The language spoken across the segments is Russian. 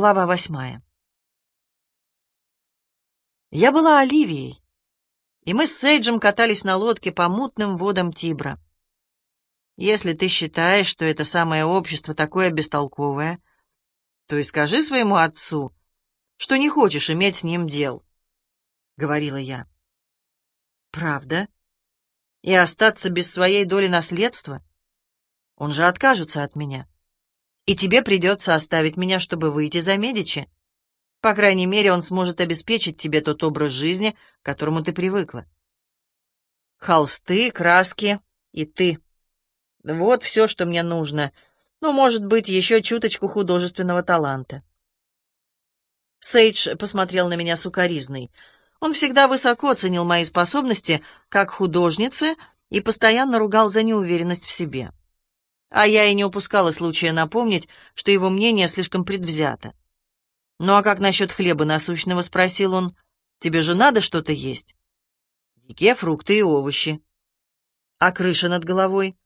Глава восьмая. Я была Оливией, и мы с Сейджем катались на лодке по мутным водам Тибра. Если ты считаешь, что это самое общество такое бестолковое, то и скажи своему отцу, что не хочешь иметь с ним дел, — говорила я. Правда? И остаться без своей доли наследства? Он же откажется от меня и тебе придется оставить меня, чтобы выйти за Медичи. По крайней мере, он сможет обеспечить тебе тот образ жизни, к которому ты привыкла. Холсты, краски и ты. Вот все, что мне нужно. Ну, может быть, еще чуточку художественного таланта. Сейдж посмотрел на меня сукоризной. Он всегда высоко ценил мои способности как художницы и постоянно ругал за неуверенность в себе. А я и не упускала случая напомнить, что его мнение слишком предвзято. «Ну а как насчет хлеба насущного?» — спросил он. «Тебе же надо что-то есть?» «Дикие фрукты и овощи». «А крыша над головой?»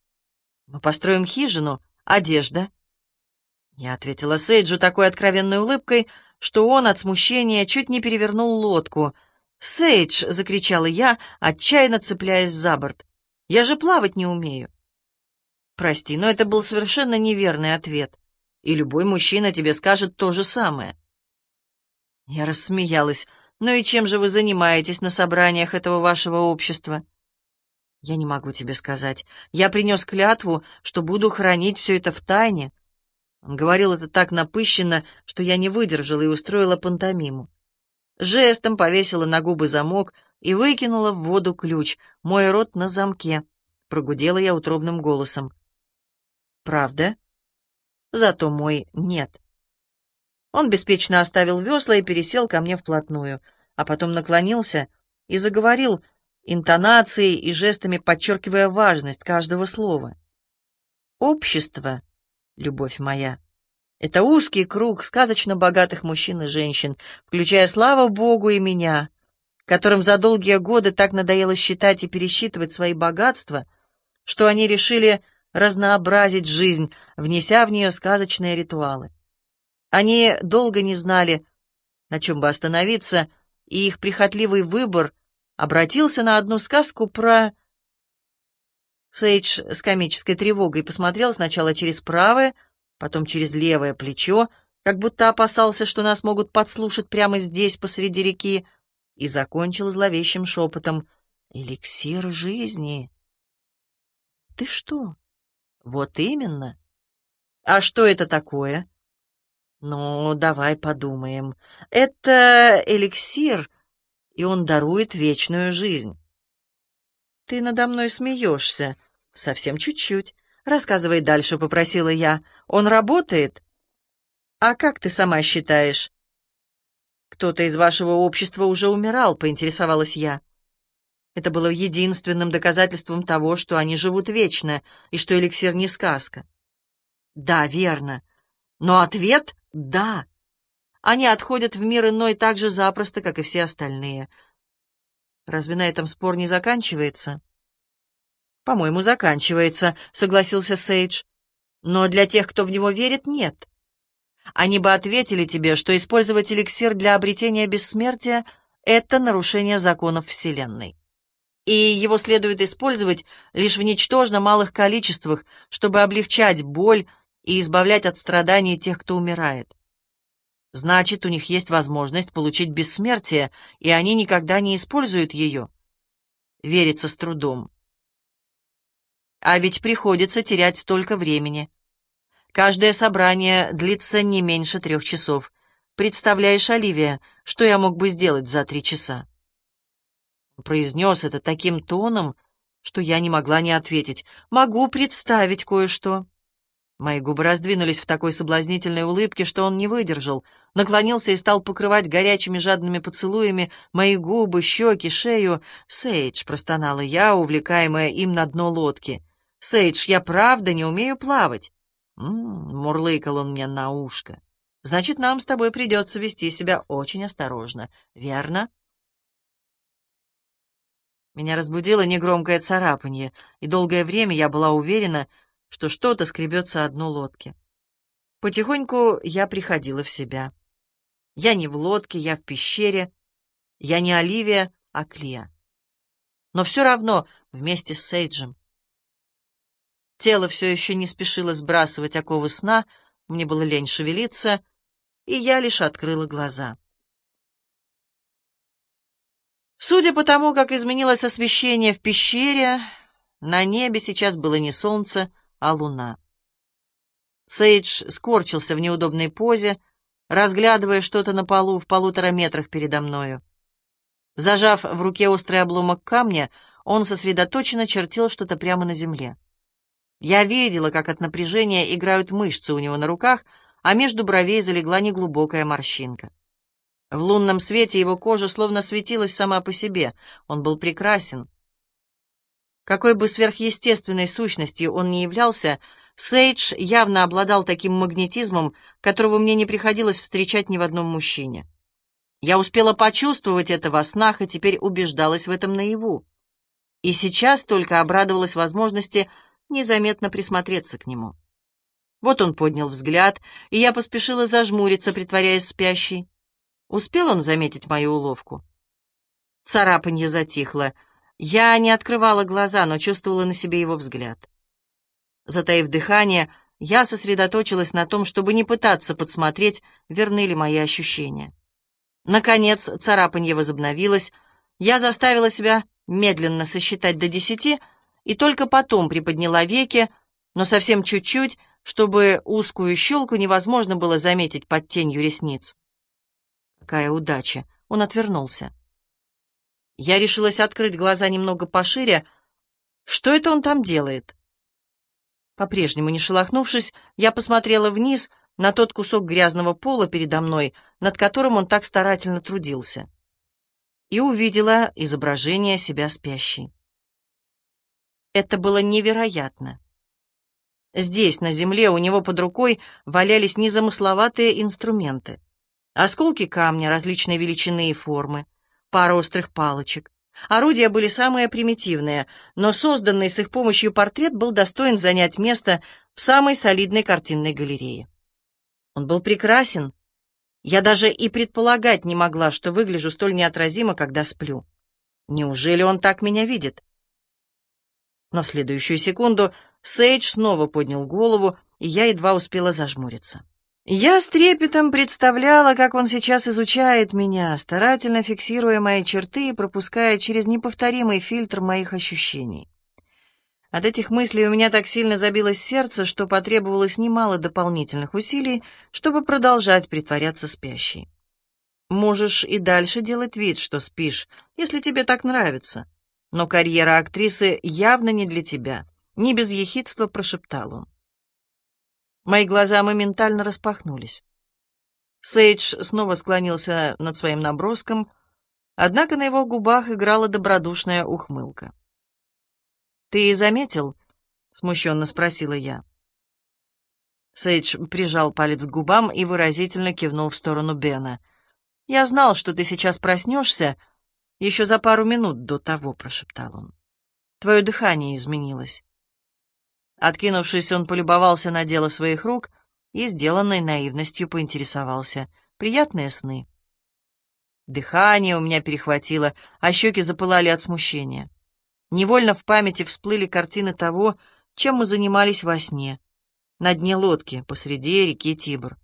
«Мы построим хижину, одежда». Я ответила Сейджу такой откровенной улыбкой, что он от смущения чуть не перевернул лодку. «Сейдж!» — закричала я, отчаянно цепляясь за борт. «Я же плавать не умею». Прости, но это был совершенно неверный ответ. И любой мужчина тебе скажет то же самое. Я рассмеялась. «Ну и чем же вы занимаетесь на собраниях этого вашего общества?» «Я не могу тебе сказать. Я принес клятву, что буду хранить все это в тайне». Он говорил это так напыщенно, что я не выдержала и устроила пантомиму. Жестом повесила на губы замок и выкинула в воду ключ. Мой рот на замке. Прогудела я утробным голосом. Правда? Зато мой нет. Он беспечно оставил весла и пересел ко мне вплотную, а потом наклонился и заговорил интонацией и жестами, подчеркивая важность каждого слова. Общество, любовь моя, это узкий круг сказочно богатых мужчин и женщин, включая, слава Богу, и меня, которым за долгие годы так надоело считать и пересчитывать свои богатства, что они решили разнообразить жизнь, внеся в нее сказочные ритуалы. Они долго не знали, на чем бы остановиться, и их прихотливый выбор обратился на одну сказку про... Сейдж с комической тревогой посмотрел сначала через правое, потом через левое плечо, как будто опасался, что нас могут подслушать прямо здесь, посреди реки, и закончил зловещим шепотом «Эликсир жизни». «Ты что, вот именно. А что это такое? Ну, давай подумаем. Это эликсир, и он дарует вечную жизнь. Ты надо мной смеешься. Совсем чуть-чуть. Рассказывай дальше, попросила я. Он работает? А как ты сама считаешь? Кто-то из вашего общества уже умирал, поинтересовалась я. Это было единственным доказательством того, что они живут вечно, и что эликсир не сказка. Да, верно. Но ответ — да. Они отходят в мир иной так же запросто, как и все остальные. Разве на этом спор не заканчивается? По-моему, заканчивается, согласился Сейдж. Но для тех, кто в него верит, нет. Они бы ответили тебе, что использовать эликсир для обретения бессмертия — это нарушение законов Вселенной и его следует использовать лишь в ничтожно малых количествах, чтобы облегчать боль и избавлять от страданий тех, кто умирает. Значит, у них есть возможность получить бессмертие, и они никогда не используют ее. Верится с трудом. А ведь приходится терять столько времени. Каждое собрание длится не меньше трех часов. Представляешь, Оливия, что я мог бы сделать за три часа? Произнес это таким тоном, что я не могла не ответить. «Могу представить кое-что». Мои губы раздвинулись в такой соблазнительной улыбке, что он не выдержал, наклонился и стал покрывать горячими жадными поцелуями мои губы, щеки, шею. «Сейдж», — простонала я, увлекаемая им на дно лодки. «Сейдж, я правда не умею плавать». «М-м-м», мурлыкал он мне на ушко. «Значит, нам с тобой придется вести себя очень осторожно, верно?» Меня разбудило негромкое царапанье, и долгое время я была уверена, что что-то скребется о дно лодки. Потихоньку я приходила в себя. Я не в лодке, я в пещере. Я не Оливия, а Клия. Но все равно вместе с Сейджем. Тело все еще не спешило сбрасывать оковы сна, мне было лень шевелиться, и я лишь открыла глаза. Судя по тому, как изменилось освещение в пещере, на небе сейчас было не солнце, а луна. Сейдж скорчился в неудобной позе, разглядывая что-то на полу в полутора метрах передо мною. Зажав в руке острый обломок камня, он сосредоточенно чертил что-то прямо на земле. Я видела, как от напряжения играют мышцы у него на руках, а между бровей залегла неглубокая морщинка. В лунном свете его кожа словно светилась сама по себе. Он был прекрасен. Какой бы сверхъестественной сущностью он ни являлся, Сейдж явно обладал таким магнетизмом, которого мне не приходилось встречать ни в одном мужчине. Я успела почувствовать это во снах и теперь убеждалась в этом наяву. И сейчас только обрадовалась возможности незаметно присмотреться к нему. Вот он поднял взгляд, и я поспешила зажмуриться, притворяясь спящей. Успел он заметить мою уловку? Царапанье затихло. Я не открывала глаза, но чувствовала на себе его взгляд. Затаив дыхание, я сосредоточилась на том, чтобы не пытаться подсмотреть, верны ли мои ощущения. Наконец, царапанье возобновилось. Я заставила себя медленно сосчитать до десяти — и только потом приподняла веки, но совсем чуть-чуть, чтобы узкую щелку невозможно было заметить под тенью ресниц. Какая удача! Он отвернулся. Я решилась открыть глаза немного пошире. Что это он там делает? По-прежнему не шелохнувшись, я посмотрела вниз на тот кусок грязного пола передо мной, над которым он так старательно трудился, и увидела изображение себя спящей. Это было невероятно. Здесь, на земле, у него под рукой валялись незамысловатые инструменты. Осколки камня различной величины и формы, пара острых палочек. Орудия были самые примитивные, но созданный с их помощью портрет был достоин занять место в самой солидной картинной галерее. Он был прекрасен. Я даже и предполагать не могла, что выгляжу столь неотразимо, когда сплю. Неужели он так меня видит? Но в следующую секунду Сейдж снова поднял голову, и я едва успела зажмуриться. Я с трепетом представляла, как он сейчас изучает меня, старательно фиксируя мои черты и пропуская через неповторимый фильтр моих ощущений. От этих мыслей у меня так сильно забилось сердце, что потребовалось немало дополнительных усилий, чтобы продолжать притворяться спящей. Можешь и дальше делать вид, что спишь, если тебе так нравится. Но карьера актрисы явно не для тебя. Не без ехидства прошептал он. Мои глаза моментально распахнулись. Сейдж снова склонился над своим наброском, однако на его губах играла добродушная ухмылка. «Ты заметил?» — смущенно спросила я. Сейдж прижал палец к губам и выразительно кивнул в сторону Бена. «Я знал, что ты сейчас проснешься, — еще за пару минут до того, — прошептал он. Твое дыхание изменилось. Откинувшись, он полюбовался на дело своих рук и, сделанной наивностью, поинтересовался. Приятные сны. Дыхание у меня перехватило, а щеки запылали от смущения. Невольно в памяти всплыли картины того, чем мы занимались во сне, на дне лодки посреди реки Тибр.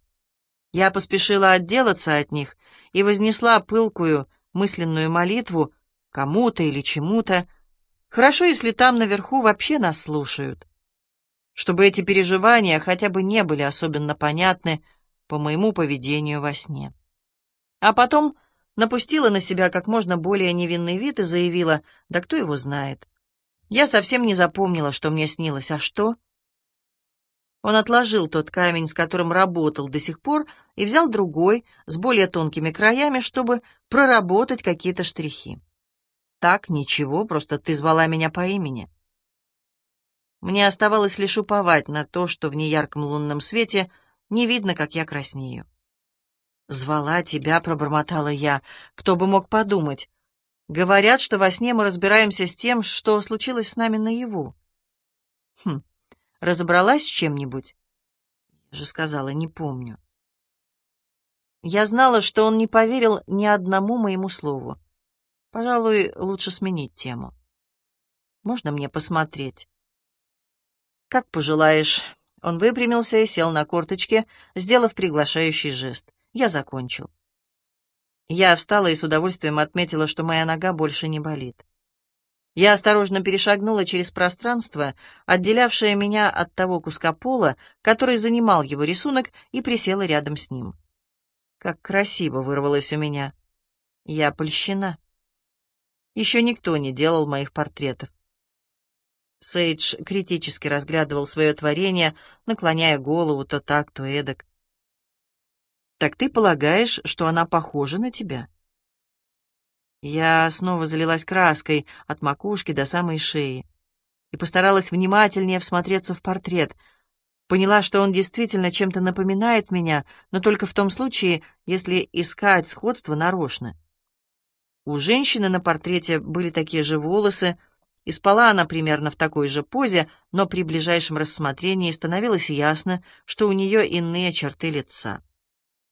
Я поспешила отделаться от них и вознесла пылкую, мысленную молитву кому-то или чему-то. Хорошо, если там наверху вообще нас слушают. Чтобы эти переживания хотя бы не были особенно понятны по моему поведению во сне. А потом напустила на себя как можно более невинный вид и заявила, да кто его знает. Я совсем не запомнила, что мне снилось, а что? Он отложил тот камень, с которым работал до сих пор, и взял другой, с более тонкими краями, чтобы проработать какие-то штрихи. «Так, ничего, просто ты звала меня по имени». Мне оставалось лишь уповать на то, что в неярком лунном свете не видно, как я краснею. «Звала тебя», — пробормотала я. «Кто бы мог подумать? Говорят, что во сне мы разбираемся с тем, что случилось с нами наяву». «Хм, Разобралась с чем-нибудь? Я же сказала, не помню. Я знала, что он не поверил ни одному моему слову. Пожалуй, лучше сменить тему. Можно мне посмотреть? Как пожелаешь. Он выпрямился и сел на корточки, сделав приглашающий жест. Я закончил. Я встала и с удовольствием отметила, что моя нога больше не болит. Я осторожно перешагнула через пространство, отделявшее меня от того куска пола, который занимал его рисунок, и присела рядом с ним. Как красиво вырвалось у меня. Я польщена. Еще никто не делал моих портретов. Сейдж критически разглядывал свое творение, наклоняя голову то так, то эдак. «Так ты полагаешь, что она похожа на тебя?» Я снова залилась краской от макушки до самой шеи и постаралась внимательнее всмотреться в портрет. Поняла, что он действительно чем-то напоминает меня, но только в том случае, если искать сходство нарочно. У женщины на портрете были такие же волосы, и спала она примерно в такой же позе, но при ближайшем рассмотрении становилось ясно, что у нее иные черты лица.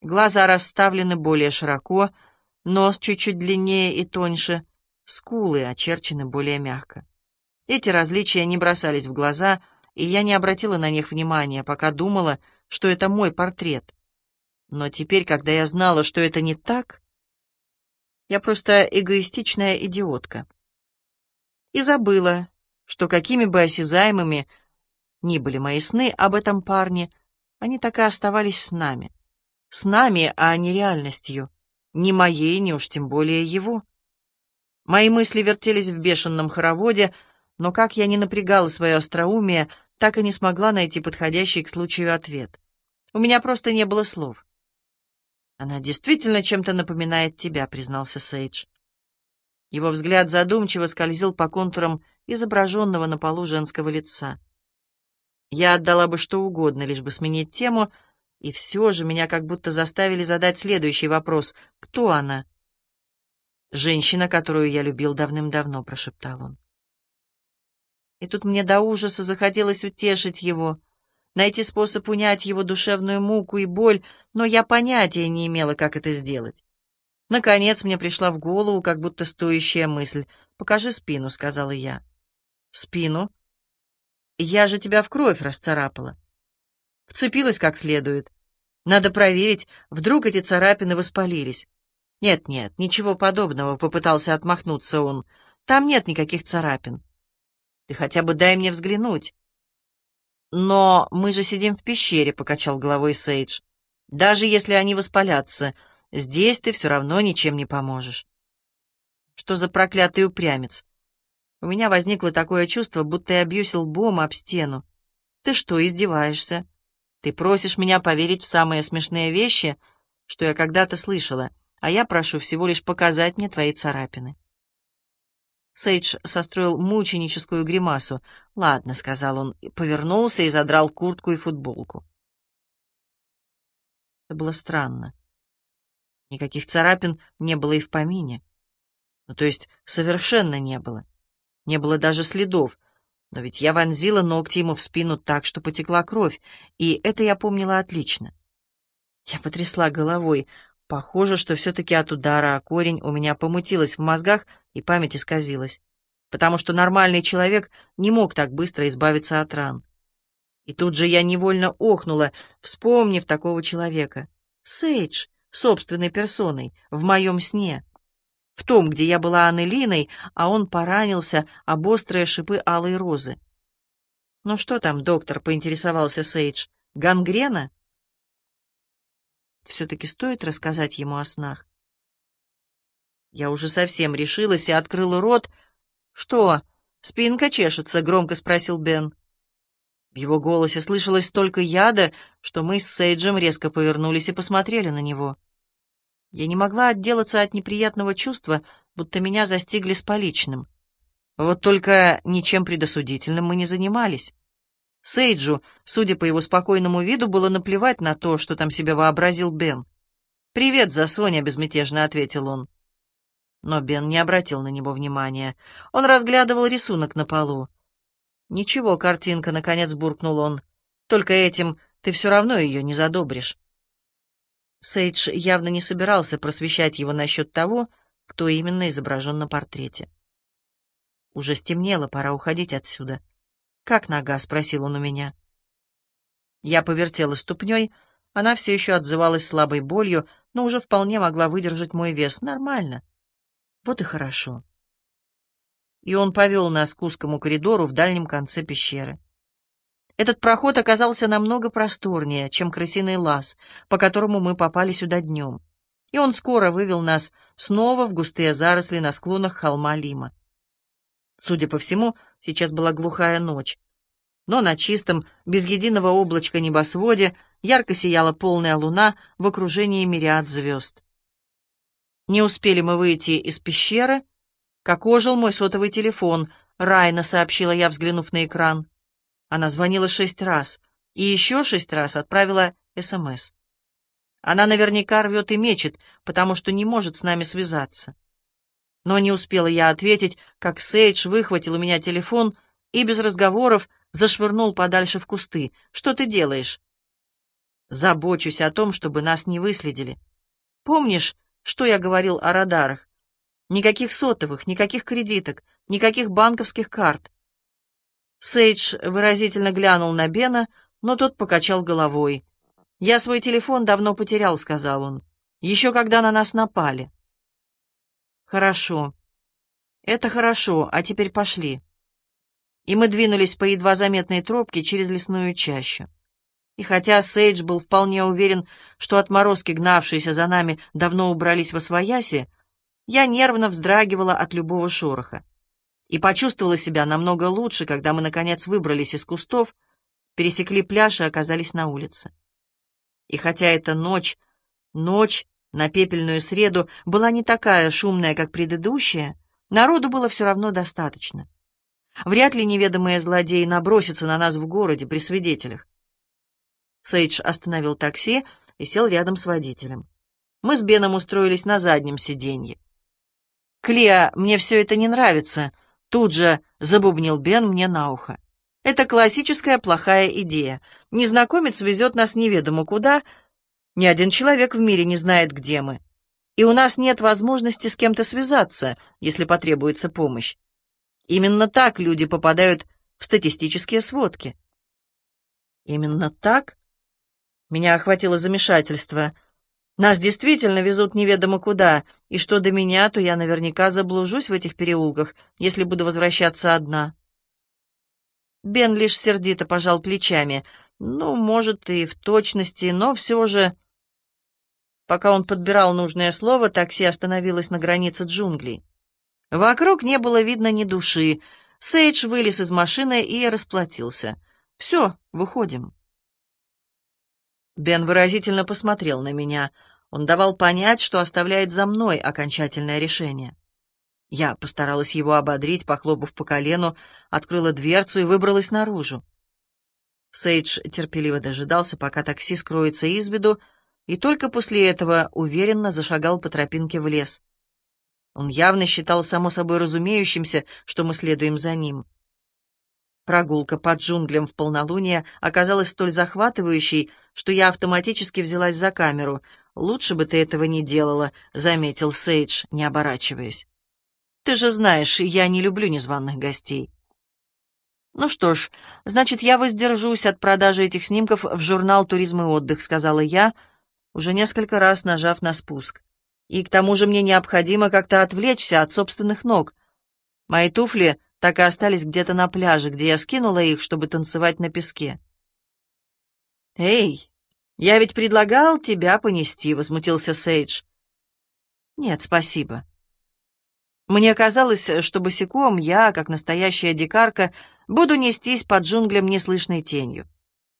Глаза расставлены более широко, нос чуть-чуть длиннее и тоньше, скулы очерчены более мягко. Эти различия не бросались в глаза, и я не обратила на них внимания, пока думала, что это мой портрет. Но теперь, когда я знала, что это не так, я просто эгоистичная идиотка. И забыла, что какими бы осязаемыми ни были мои сны об этом парне, они так и оставались с нами. С нами, а не реальностью. Ни моей, ни уж тем более его. Мои мысли вертелись в бешеном хороводе, но как я не напрягала свое остроумие, так и не смогла найти подходящий к случаю ответ. У меня просто не было слов. «Она действительно чем-то напоминает тебя», — признался Сейдж. Его взгляд задумчиво скользил по контурам изображенного на полу женского лица. Я отдала бы что угодно, лишь бы сменить тему — и все же меня как будто заставили задать следующий вопрос. «Кто она?» «Женщина, которую я любил давным-давно», — прошептал он. И тут мне до ужаса захотелось утешить его, найти способ унять его душевную муку и боль, но я понятия не имела, как это сделать. Наконец мне пришла в голову как будто стоящая мысль. «Покажи спину», — сказала я. «Спину? Я же тебя в кровь расцарапала». Вцепилась как следует. Надо проверить, вдруг эти царапины воспалились. «Нет-нет, ничего подобного», — попытался отмахнуться он. «Там нет никаких царапин. Ты хотя бы дай мне взглянуть». «Но мы же сидим в пещере», — покачал головой Сейдж. «Даже если они воспалятся, здесь ты все равно ничем не поможешь». «Что за проклятый упрямец?» У меня возникло такое чувство, будто я бьюсь лбом об стену. «Ты что, издеваешься?» Ты просишь меня поверить в самые смешные вещи, что я когда-то слышала, а я прошу всего лишь показать мне твои царапины. Сейдж состроил мученическую гримасу. «Ладно», — сказал он, повернулся и задрал куртку и футболку. Это было странно. Никаких царапин не было и в помине. Ну, то есть совершенно не было. Не было даже следов, но ведь я вонзила ногти ему в спину так, что потекла кровь, и это я помнила отлично. Я потрясла головой. Похоже, что все-таки от удара о корень у меня помутилось в мозгах, и память исказилась, потому что нормальный человек не мог так быстро избавиться от ран. И тут же я невольно охнула, вспомнив такого человека. Сейдж, собственной персоной, в моем сне в том, где я была Аннелиной, а он поранился об острые шипы алой розы. «Ну что там, доктор?» — поинтересовался Сейдж. «Гангрена?» «Все-таки стоит рассказать ему о снах?» Я уже совсем решилась и открыла рот. «Что, спинка чешется?» — громко спросил Бен. В его голосе слышалось столько яда, что мы с Сейджем резко повернулись и посмотрели на него. Я не могла отделаться от неприятного чувства, будто меня застигли с поличным. Вот только ничем предосудительным мы не занимались. Сейджу, судя по его спокойному виду, было наплевать на то, что там себе вообразил Бен. «Привет, за Соня», — безмятежно ответил он. Но Бен не обратил на него внимания. Он разглядывал рисунок на полу. «Ничего, картинка», — наконец буркнул он. «Только этим ты все равно ее не задобришь». Сейдж явно не собирался просвещать его насчет того, кто именно изображен на портрете. Уже стемнело, пора уходить отсюда. «Как нога?» — спросил он у меня. Я повертела ступней, она все еще отзывалась слабой болью, но уже вполне могла выдержать мой вес. Нормально. Вот и хорошо. И он повел нас к узкому коридору в дальнем конце пещеры. Этот проход оказался намного просторнее, чем крысиный лаз, по которому мы попали сюда днем. И он скоро вывел нас снова в густые заросли на склонах холма Лима. Судя по всему, сейчас была глухая ночь. Но на чистом, без единого облачка небосводе ярко сияла полная луна в окружении мириад звезд. Не успели мы выйти из пещеры, как ожил мой сотовый телефон. Райна сообщила я, взглянув на экран. Она звонила шесть раз и еще шесть раз отправила СМС. Она наверняка рвет и мечет, потому что не может с нами связаться. Но не успела я ответить, как Сейдж выхватил у меня телефон и без разговоров зашвырнул подальше в кусты. «Что ты делаешь?» «Забочусь о том, чтобы нас не выследили. Помнишь, что я говорил о радарах? Никаких сотовых, никаких кредиток, никаких банковских карт. Сейдж выразительно глянул на Бена, но тот покачал головой. «Я свой телефон давно потерял», — сказал он. «Еще когда на нас напали». «Хорошо. Это хорошо, а теперь пошли». И мы двинулись по едва заметной тропке через лесную чащу. И хотя Сейдж был вполне уверен, что отморозки, гнавшиеся за нами, давно убрались во свояси, я нервно вздрагивала от любого шороха и почувствовала себя намного лучше, когда мы, наконец, выбрались из кустов, пересекли пляж и оказались на улице. И хотя эта ночь, ночь на пепельную среду была не такая шумная, как предыдущая, народу было все равно достаточно. Вряд ли неведомые злодеи набросятся на нас в городе при свидетелях. Сейдж остановил такси и сел рядом с водителем. Мы с Беном устроились на заднем сиденье. «Клеа, мне все это не нравится», Тут же забубнил Бен мне на ухо. Это классическая плохая идея. Незнакомец везет нас неведомо куда. Ни один человек в мире не знает, где мы. И у нас нет возможности с кем-то связаться, если потребуется помощь. Именно так люди попадают в статистические сводки. Именно так? Меня охватило замешательство. Нас действительно везут неведомо куда, и что до меня, то я наверняка заблужусь в этих переулках, если буду возвращаться одна. Бен лишь сердито пожал плечами. Ну, может, и в точности, но все же... Пока он подбирал нужное слово, такси остановилось на границе джунглей. Вокруг не было видно ни души. Сейдж вылез из машины и расплатился. «Все, выходим». Бен выразительно посмотрел на меня. Он давал понять, что оставляет за мной окончательное решение. Я постаралась его ободрить, похлопав по колену, открыла дверцу и выбралась наружу. Сейдж терпеливо дожидался, пока такси скроется из виду, и только после этого уверенно зашагал по тропинке в лес. Он явно считал само собой разумеющимся, что мы следуем за ним. Прогулка под джунглям в полнолуние оказалась столь захватывающей, что я автоматически взялась за камеру. «Лучше бы ты этого не делала», — заметил Сейдж, не оборачиваясь. «Ты же знаешь, я не люблю незваных гостей». «Ну что ж, значит, я воздержусь от продажи этих снимков в журнал «Туризм и отдых», — сказала я, уже несколько раз нажав на спуск. «И к тому же мне необходимо как-то отвлечься от собственных ног. Мои туфли так и остались где-то на пляже, где я скинула их, чтобы танцевать на песке. «Эй, я ведь предлагал тебя понести», — возмутился Сейдж. «Нет, спасибо». Мне казалось, что босиком я, как настоящая дикарка, буду нестись под джунглям неслышной тенью.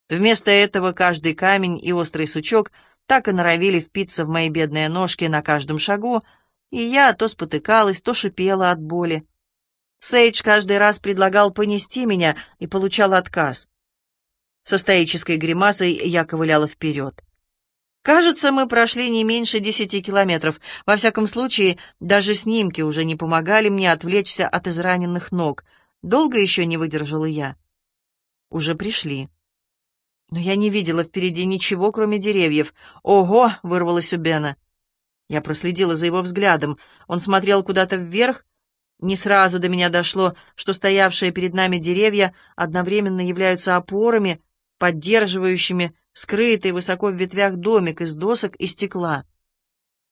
Вместо этого каждый камень и острый сучок так и норовили впиться в мои бедные ножки на каждом шагу, и я то спотыкалась, то шипела от боли. Сейдж каждый раз предлагал понести меня и получал отказ. Со стоической гримасой я ковыляла вперед. Кажется, мы прошли не меньше десяти километров. Во всяком случае, даже снимки уже не помогали мне отвлечься от израненных ног. Долго еще не выдержала я. Уже пришли. Но я не видела впереди ничего, кроме деревьев. «Ого!» — вырвалось у Бена. Я проследила за его взглядом. Он смотрел куда-то вверх. Не сразу до меня дошло, что стоявшие перед нами деревья одновременно являются опорами, поддерживающими скрытый высоко в ветвях домик из досок и стекла.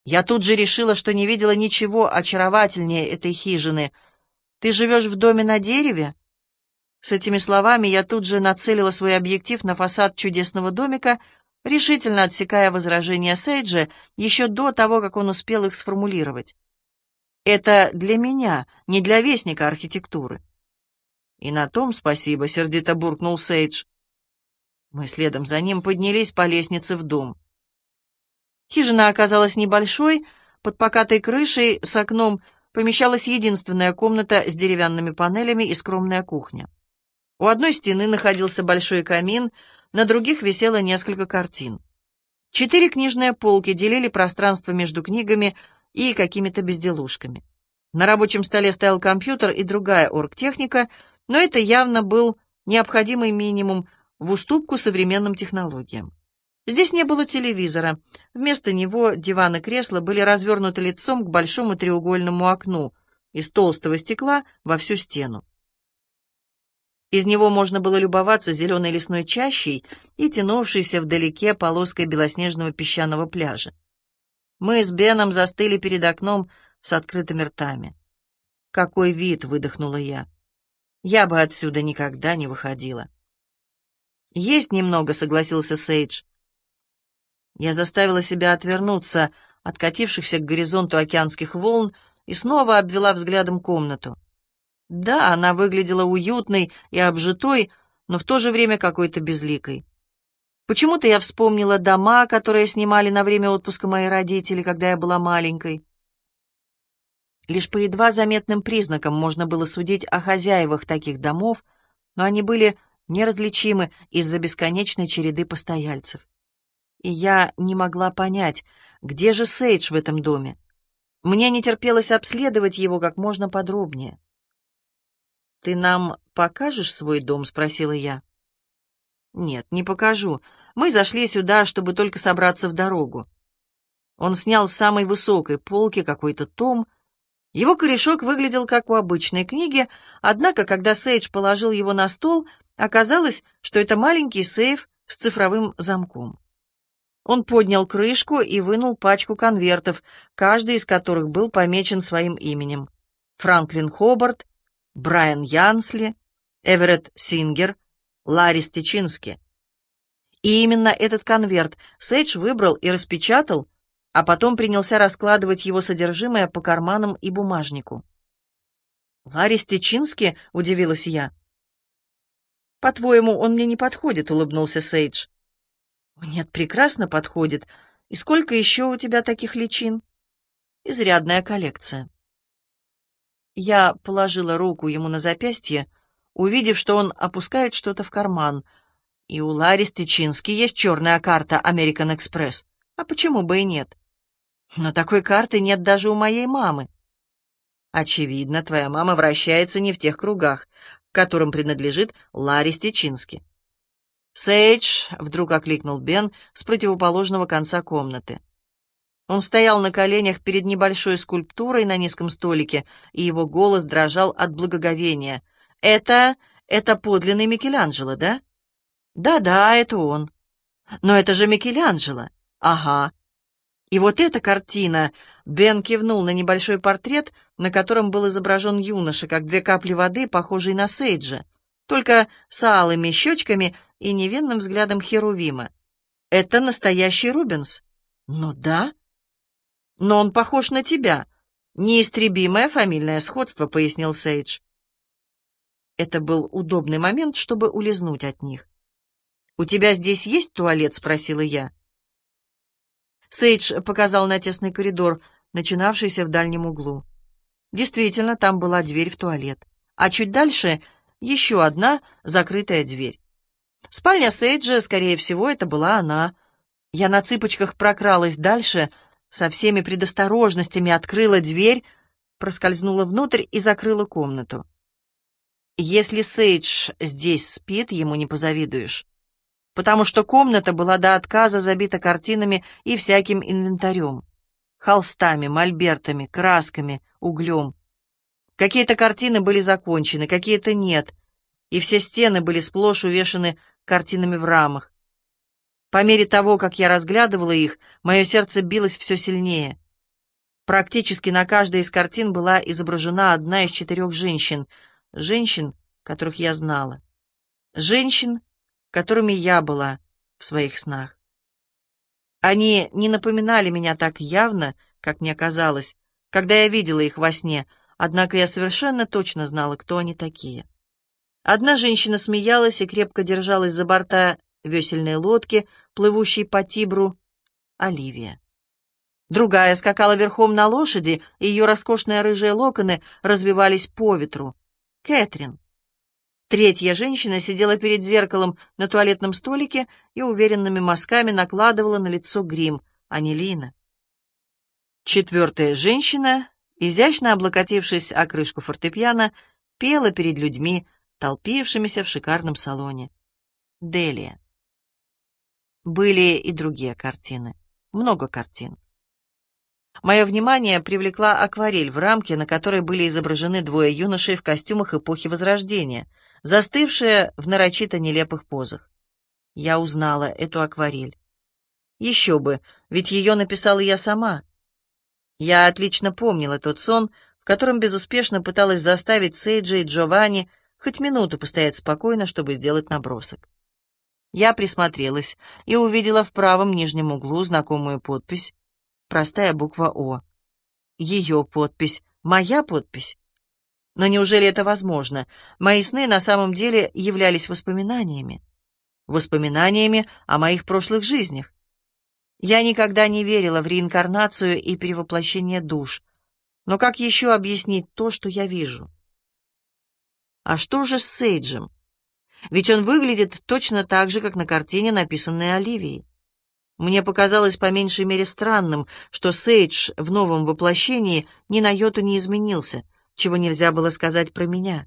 Я тут же решила, что не видела ничего очаровательнее этой хижины. «Ты живешь в доме на дереве?» С этими словами я тут же нацелила свой объектив на фасад чудесного домика, решительно отсекая возражения Сейджа еще до того, как он успел их сформулировать. «Это для меня, не для вестника архитектуры». «И на том спасибо», — сердито буркнул Сейдж. Мы следом за ним поднялись по лестнице в дом. Хижина оказалась небольшой, под покатой крышей с окном помещалась единственная комната с деревянными панелями и скромная кухня. У одной стены находился большой камин, на других висело несколько картин. Четыре книжные полки делили пространство между книгами и какими-то безделушками. На рабочем столе стоял компьютер и другая оргтехника, но это явно был необходимый минимум в уступку современным технологиям. Здесь не было телевизора. Вместо него диван и кресло были развернуты лицом к большому треугольному окну из толстого стекла во всю стену. Из него можно было любоваться зеленой лесной чащей и тянувшейся вдалеке полоской белоснежного песчаного пляжа. Мы с Беном застыли перед окном с открытыми ртами. «Какой вид!» — выдохнула я. «Я бы отсюда никогда не выходила». «Есть немного», — согласился Сейдж. Я заставила себя отвернуться от катившихся к горизонту океанских волн и снова обвела взглядом комнату. Да, она выглядела уютной и обжитой, но в то же время какой-то безликой. Почему-то я вспомнила дома, которые снимали на время отпуска мои родители, когда я была маленькой. Лишь по едва заметным признакам можно было судить о хозяевах таких домов, но они были неразличимы из-за бесконечной череды постояльцев. И я не могла понять, где же Сейдж в этом доме. Мне не терпелось обследовать его как можно подробнее. «Ты нам покажешь свой дом?» — спросила я. «Нет, не покажу. Мы зашли сюда, чтобы только собраться в дорогу». Он снял с самой высокой полки какой-то том. Его корешок выглядел как у обычной книги, однако, когда Сейдж положил его на стол, Оказалось, что это маленький сейф с цифровым замком. Он поднял крышку и вынул пачку конвертов, каждый из которых был помечен своим именем. Франклин Хобарт, Брайан Янсли, Эверетт Сингер, Ларри Стечински. И именно этот конверт Сейдж выбрал и распечатал, а потом принялся раскладывать его содержимое по карманам и бумажнику. «Ларри Стечински?» — удивилась я. «По-твоему, он мне не подходит?» — улыбнулся Сейдж. «Нет, прекрасно подходит. И сколько еще у тебя таких личин?» «Изрядная коллекция». Я положила руку ему на запястье, увидев, что он опускает что-то в карман. И у Ларри Стечински есть черная карта American Express. А почему бы и нет? Но такой карты нет даже у моей мамы. Очевидно, твоя мама вращается не в тех кругах которым принадлежит Ларри Стечински. «Сейдж!» — вдруг окликнул Бен с противоположного конца комнаты. Он стоял на коленях перед небольшой скульптурой на низком столике, и его голос дрожал от благоговения. «Это... это подлинный Микеланджело, да?» «Да-да, это он». «Но это же Микеланджело». «Ага. И вот эта картина, Бен кивнул на небольшой портрет, на котором был изображен юноша, как две капли воды, похожий на Сейджа, только с алыми щечками и невинным взглядом Херувима. Это настоящий Рубенс? Ну да. Но он похож на тебя. Неистребимое фамильное сходство, пояснил Сейдж. Это был удобный момент, чтобы улизнуть от них. «У тебя здесь есть туалет?» — спросила я. Сейдж показал на тесный коридор, начинавшийся в дальнем углу. Действительно, там была дверь в туалет, а чуть дальше еще одна закрытая дверь. Спальня Сейджа, скорее всего, это была она. Я на цыпочках прокралась дальше, со всеми предосторожностями открыла дверь, проскользнула внутрь и закрыла комнату. Если Сейдж здесь спит, ему не позавидуешь. потому что комната была до отказа забита картинами и всяким инвентарем. Холстами, мольбертами, красками, углем. Какие-то картины были закончены, какие-то нет, и все стены были сплошь увешаны картинами в рамах. По мере того, как я разглядывала их, мое сердце билось все сильнее. Практически на каждой из картин была изображена одна из четырех женщин, женщин, которых я знала, женщин, которыми я была в своих снах. Они не напоминали меня так явно, как мне казалось, когда я видела их во сне, однако я совершенно точно знала, кто они такие. Одна женщина смеялась и крепко держалась за борта весельной лодки, плывущей по Тибру, Оливия. Другая скакала верхом на лошади, и ее роскошные рыжие локоны развивались по ветру. Кэтрин. Третья женщина сидела перед зеркалом на туалетном столике и уверенными мазками накладывала на лицо грим, Анилина. Четвертая женщина, изящно облокотившись о крышку фортепиано, пела перед людьми, толпившимися в шикарном салоне. Делия. Были и другие картины. Много картин. Мое внимание привлекла акварель в рамке, на которой были изображены двое юношей в костюмах эпохи Возрождения, застывшие в нарочито нелепых позах. Я узнала эту акварель. Еще бы, ведь ее написала я сама. Я отлично помнила тот сон, в котором безуспешно пыталась заставить Сейджа и Джованни хоть минуту постоять спокойно, чтобы сделать набросок. Я присмотрелась и увидела в правом нижнем углу знакомую подпись простая буква «О». Ее подпись, моя подпись. Но неужели это возможно? Мои сны на самом деле являлись воспоминаниями. Воспоминаниями о моих прошлых жизнях. Я никогда не верила в реинкарнацию и перевоплощение душ. Но как еще объяснить то, что я вижу? А что же с Сейджем? Ведь он выглядит точно так же, как на картине, написанной Оливией. Мне показалось по меньшей мере странным, что Сейдж в новом воплощении ни на йоту не изменился, чего нельзя было сказать про меня.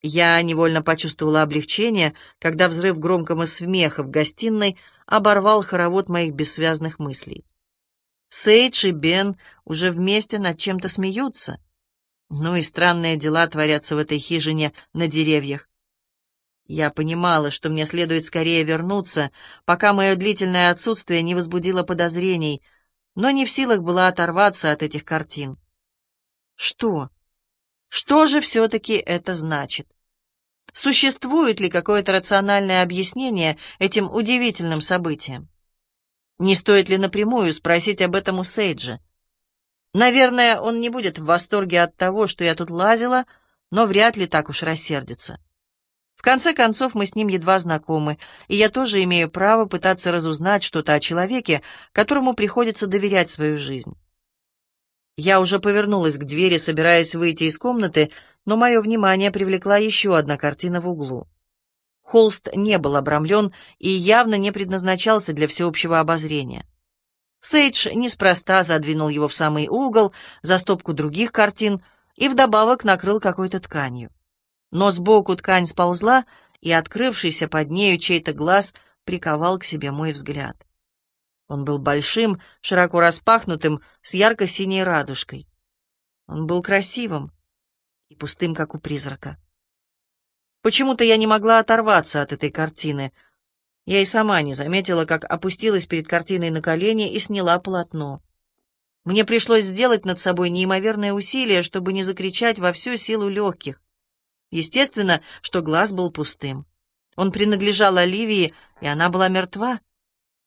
Я невольно почувствовала облегчение, когда взрыв громкого смеха в гостиной оборвал хоровод моих бессвязных мыслей. Сейдж и Бен уже вместе над чем-то смеются. Ну и странные дела творятся в этой хижине на деревьях. Я понимала, что мне следует скорее вернуться, пока мое длительное отсутствие не возбудило подозрений, но не в силах была оторваться от этих картин. Что? Что же все-таки это значит? Существует ли какое-то рациональное объяснение этим удивительным событиям? Не стоит ли напрямую спросить об этом у Сейджа? Наверное, он не будет в восторге от того, что я тут лазила, но вряд ли так уж рассердится конце концов, мы с ним едва знакомы, и я тоже имею право пытаться разузнать что-то о человеке, которому приходится доверять свою жизнь. Я уже повернулась к двери, собираясь выйти из комнаты, но мое внимание привлекла еще одна картина в углу. Холст не был обрамлен и явно не предназначался для всеобщего обозрения. Сейдж неспроста задвинул его в самый угол, за стопку других картин, и вдобавок накрыл какой-то тканью но сбоку ткань сползла, и открывшийся под нею чей-то глаз приковал к себе мой взгляд. Он был большим, широко распахнутым, с ярко-синей радужкой. Он был красивым и пустым, как у призрака. Почему-то я не могла оторваться от этой картины. Я и сама не заметила, как опустилась перед картиной на колени и сняла полотно. Мне пришлось сделать над собой неимоверное усилие, чтобы не закричать во всю силу легких. Естественно, что глаз был пустым. Он принадлежал Оливии, и она была мертва.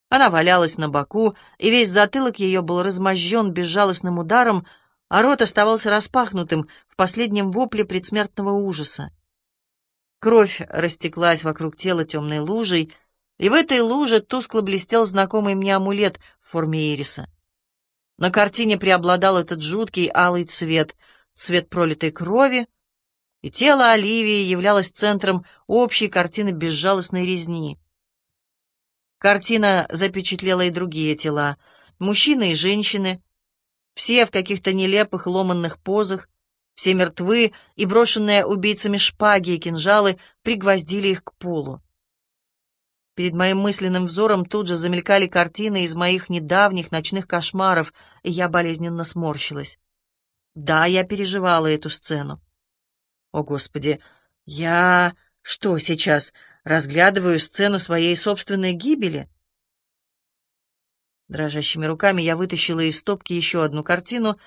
Она валялась на боку, и весь затылок ее был размозжен безжалостным ударом, а рот оставался распахнутым в последнем вопле предсмертного ужаса. Кровь растеклась вокруг тела темной лужей, и в этой луже тускло блестел знакомый мне амулет в форме ириса. На картине преобладал этот жуткий алый цвет, цвет пролитой крови, и тело Оливии являлось центром общей картины безжалостной резни. Картина запечатлела и другие тела, мужчины и женщины, все в каких-то нелепых ломанных позах, все мертвы, и брошенные убийцами шпаги и кинжалы пригвоздили их к полу. Перед моим мысленным взором тут же замелькали картины из моих недавних ночных кошмаров, и я болезненно сморщилась. Да, я переживала эту сцену. О, Господи, я что сейчас, разглядываю сцену своей собственной гибели? Дрожащими руками я вытащила из стопки еще одну картину.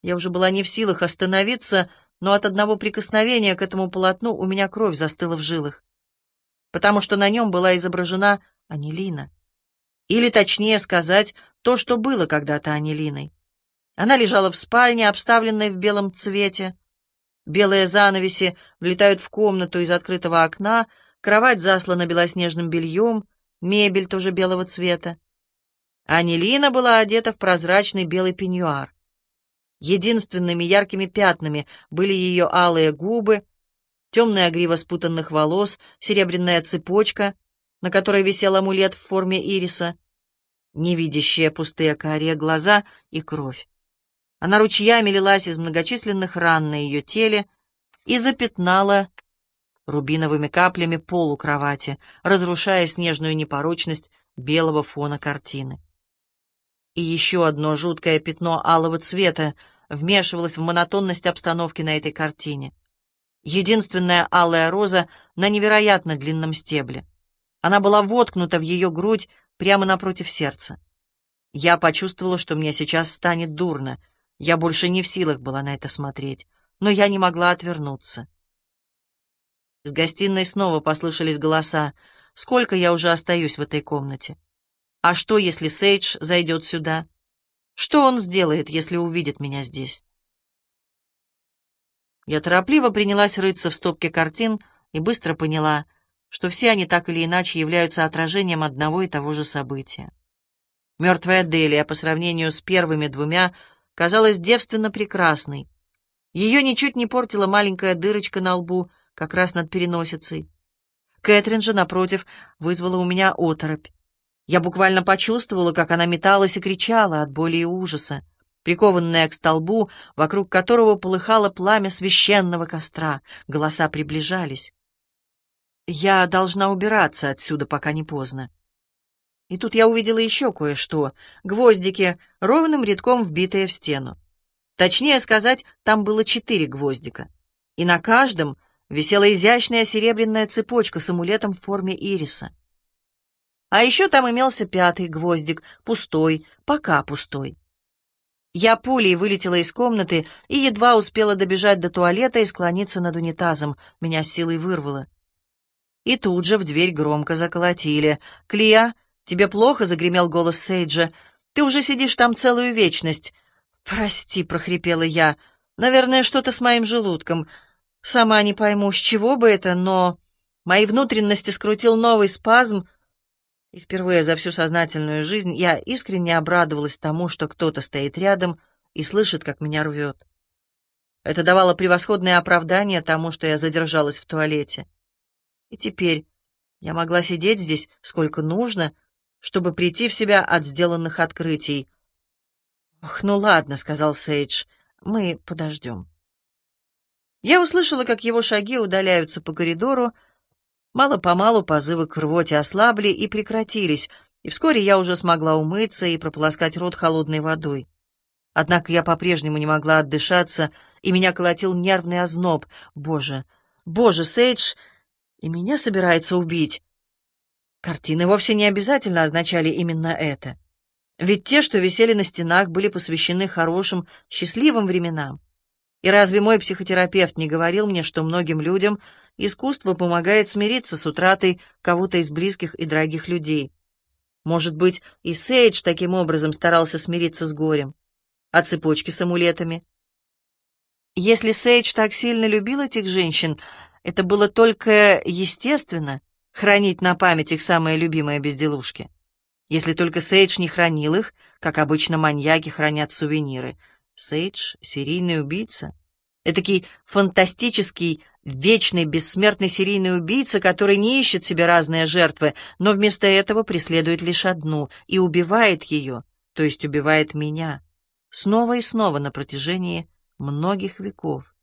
Я уже была не в силах остановиться, но от одного прикосновения к этому полотну у меня кровь застыла в жилах потому что на нем была изображена Анилина. Или, точнее сказать, то, что было когда-то Анилиной. Она лежала в спальне, обставленной в белом цвете. Белые занавеси влетают в комнату из открытого окна, кровать заслана белоснежным бельем, мебель тоже белого цвета. Анилина была одета в прозрачный белый пеньюар. Единственными яркими пятнами были ее алые губы, темная грива спутанных волос, серебряная цепочка, на которой висел амулет в форме ириса, невидящие пустые карие глаза и кровь. Она ручьями лилась из многочисленных ран на ее теле и запятнала рубиновыми каплями полу кровати, разрушая снежную непорочность белого фона картины. И еще одно жуткое пятно алого цвета вмешивалось в монотонность обстановки на этой картине. Единственная алая роза на невероятно длинном стебле. Она была воткнута в ее грудь прямо напротив сердца. Я почувствовала, что мне сейчас станет дурно. Я больше не в силах была на это смотреть, но я не могла отвернуться. Из гостиной снова послышались голоса. Сколько я уже остаюсь в этой комнате? А что, если Сейдж зайдет сюда? Что он сделает, если увидит меня здесь? Я торопливо принялась рыться в стопке картин и быстро поняла, что все они так или иначе являются отражением одного и того же события. Мертвая Делия по сравнению с первыми двумя казалась девственно прекрасной. Ее ничуть не портила маленькая дырочка на лбу, как раз над переносицей. Кэтрин же, напротив, вызвала у меня оторопь. Я буквально почувствовала, как она металась и кричала от боли и ужаса прикованная к столбу, вокруг которого полыхало пламя священного костра. Голоса приближались. «Я должна убираться отсюда, пока не поздно». И тут я увидела еще кое-что. Гвоздики, ровным рядком вбитые в стену. Точнее сказать, там было четыре гвоздика. И на каждом висела изящная серебряная цепочка с амулетом в форме ириса. А еще там имелся пятый гвоздик, пустой, пока пустой. Я пулей вылетела из комнаты и едва успела добежать до туалета и склониться над унитазом. Меня силой вырвало. И тут же в дверь громко заколотили. «Клия, тебе плохо?» — загремел голос Сейджа. «Ты уже сидишь там целую вечность». «Прости», — прохрипела я. «Наверное, что-то с моим желудком. Сама не пойму, с чего бы это, но...» Мои внутренности скрутил новый спазм — и впервые за всю сознательную жизнь я искренне обрадовалась тому, что кто-то стоит рядом и слышит, как меня рвет. Это давало превосходное оправдание тому, что я задержалась в туалете. И теперь я могла сидеть здесь сколько нужно, чтобы прийти в себя от сделанных открытий. «Ох, ну ладно», — сказал Сейдж, — «мы подождем». Я услышала, как его шаги удаляются по коридору, Мало-помалу позывы к рвоте ослабли и прекратились, и вскоре я уже смогла умыться и прополоскать рот холодной водой. Однако я по-прежнему не могла отдышаться, и меня колотил нервный озноб. Боже, боже, Сейдж, и меня собирается убить. Картины вовсе не обязательно означали именно это. Ведь те, что висели на стенах, были посвящены хорошим, счастливым временам. И разве мой психотерапевт не говорил мне, что многим людям искусство помогает смириться с утратой кого-то из близких и дорогих людей? Может быть, и Сейдж таким образом старался смириться с горем. А цепочки с амулетами? Если Сейдж так сильно любил этих женщин, это было только естественно хранить на память их самые любимые безделушки. Если только Сейдж не хранил их, как обычно маньяки хранят сувениры — Сейдж — серийный убийца. Этакий фантастический, вечный, бессмертный серийный убийца, который не ищет себе разные жертвы, но вместо этого преследует лишь одну и убивает ее, то есть убивает меня, снова и снова на протяжении многих веков.